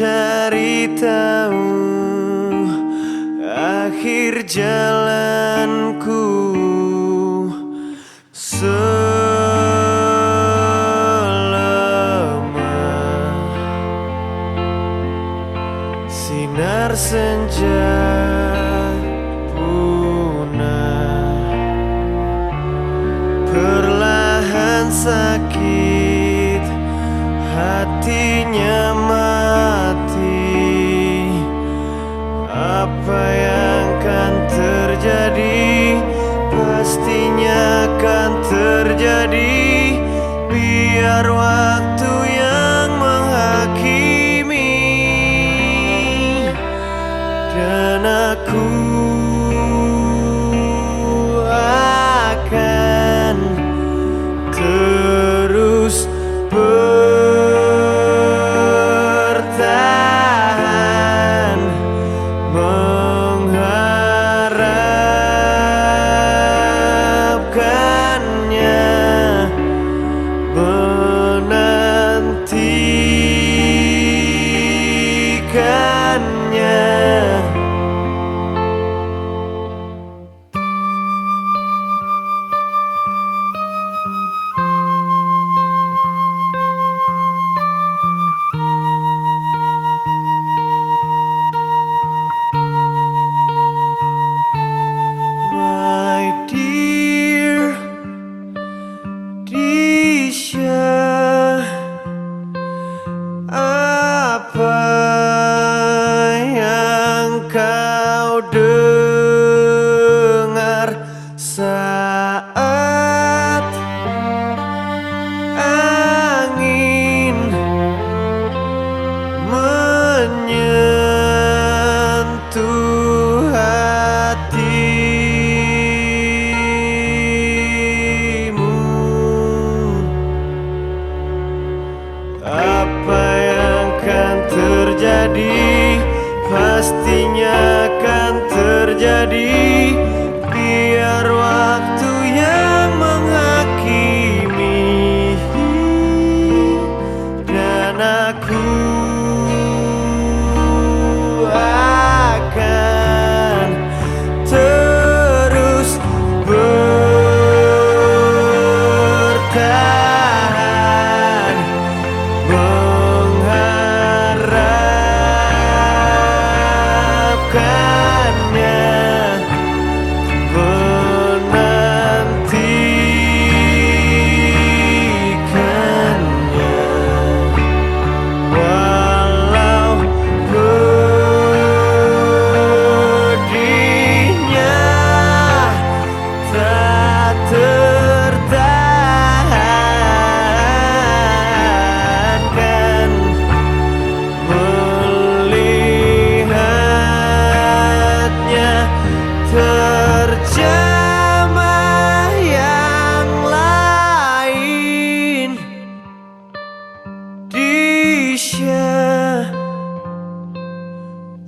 mencari tahu akhir jalanku. Selama sinar senja punah perlahan sakit. terjadi biar waktu yang menghakimi. Dan aku pastinya akan terjadi. Biar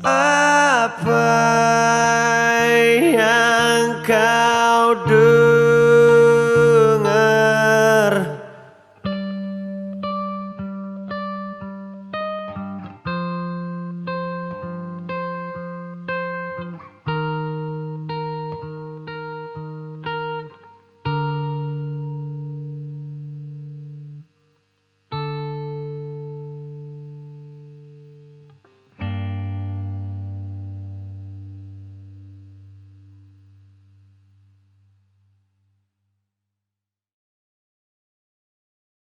Apa yang kau dengar